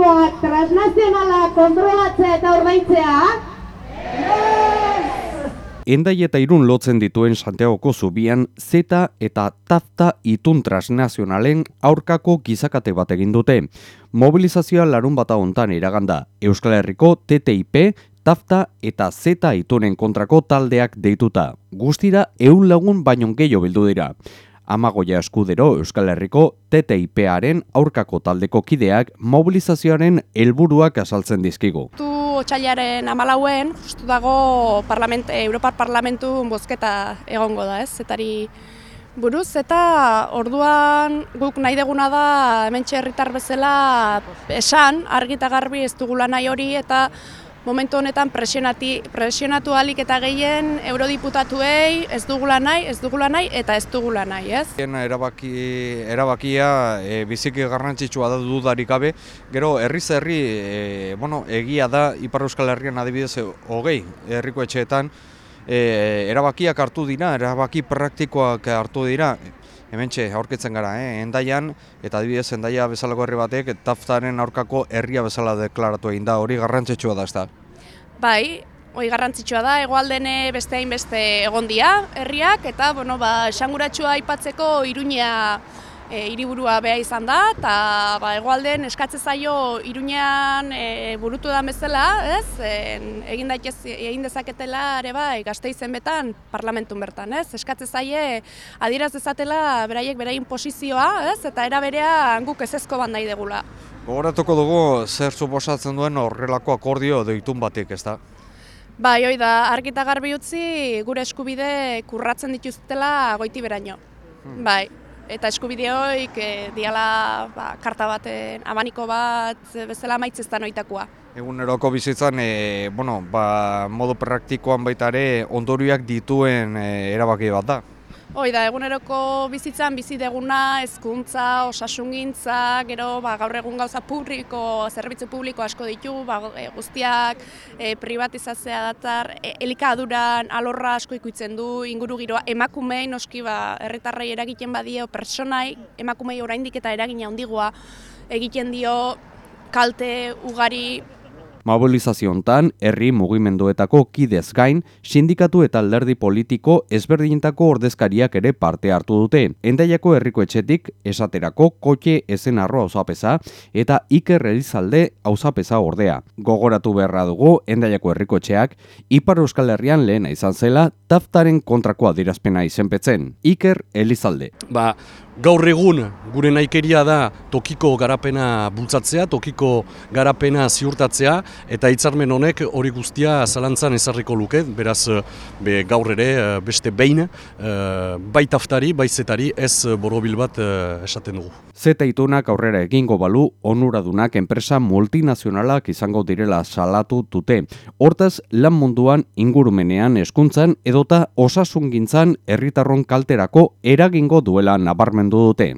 publikoak transnazionala kontrolatzea eta ordaintzea? Endai eta irun lotzen dituen Santiagoko zubian Z eta Tafta itun transnazionalen aurkako gizakate bat egin dute. Mobilizazioa larun bata hontan iraganda. Euskal Herriko TTIP, Tafta eta Z itunen kontrako taldeak deituta. Guztira eun lagun baino gehiago bildu dira. Amagoia eskudero Euskal Herriko TTIP-aren aurkako taldeko kideak mobilizazioaren helburuak azaltzen dizkigu. Tu otxailaren amalauen, justu dago parlament, Europar Parlamentu bozketa egongo da, ez? Zetari buruz, eta orduan guk nahi deguna da hemen herritar bezala esan, argita garbi ez dugula nahi hori, eta momentu honetan presionati, presionatu alik eta gehien eurodiputatuei ez dugula nahi, ez dugula nahi eta ez dugula nahi, ez? Erabaki, erabakia e, biziki garrantzitsua da dudarik gabe, gero herriz herri e, bueno, egia da Ipar Euskal Herrian adibidez hogei herriko etxeetan e, erabakiak hartu dira, erabaki praktikoak hartu dira, Hementxe, aurkitzen gara, eh? endaian, eta adibidez endaia bezalako herri batek, taftaren aurkako herria bezala deklaratu egin da, hori garrantzitsua da, ez da? Bai, hori garrantzitsua da, egoaldene beste hainbeste egon dia, herriak, eta, bueno, ba, esanguratsua aipatzeko iruñea e, iriburua beha izan da, eta ba, egoalden eskatze zaio iruñean e, burutu da bezala, ez? E, egin, daitez, egin dezaketela ere bai, gazte izen betan, parlamentun bertan, ez? Eskatze zaie adieraz dezatela beraiek beraien posizioa, ez? Eta era berea guk ez ezko bandai degula. Gogoratuko dugu zer suposatzen duen horrelako akordio deitun batik, ez da? Bai, hoi da, argita garbi utzi gure eskubide kurratzen dituztela goiti beraino. Hmm. Bai, eta eskubideoik e, diala ba, karta baten abaniko bat bezala maitzeztan oitakoa. Eguneroko bizitzan, e, bueno, ba, modu praktikoan baita ere ondorioak dituen e, erabaki bat da. Hoi da, eguneroko bizitzan bizi deguna, hezkuntza, osasungintza, gero ba, gaur egun gauza publiko, zerbitzu publiko asko ditu, ba, e, guztiak e, privatizatzea datar, e, elikaduran, alorra asko ikutzen du, inguru giroa, emakumei noski ba, erretarrai eragiten badio, personai, emakumei oraindik eta eragina handigoa egiten dio kalte ugari Mobilizaziontan, herri mugimenduetako kidez gain, sindikatu eta alderdi politiko ezberdinetako ordezkariak ere parte hartu dute. Endaiako herriko etxetik, esaterako kotxe ezen arro hausapesa eta Iker Elizalde hausapesa ordea. Gogoratu beharra dugu, endaiako herriko etxeak, Ipar Euskal Herrian lehena izan zela, taftaren kontrako adirazpena izenpetzen. Iker Elizalde. Ba, Gaur egun gure naikeria da tokiko garapena bultzatzea, tokiko garapena ziurtatzea eta hitzarmen honek hori guztia zalantzan ezarriko luke, beraz be, gaur ere eh, beste behin eh, bai taftari, bai zetari ez borobil bat eh, esaten dugu. Zeta itunak aurrera egingo balu onuradunak enpresa multinazionalak izango direla salatu dute. Hortaz, lan munduan ingurumenean eskuntzan edota osasungintzan herritarron kalterako eragingo duela nabarmen dute.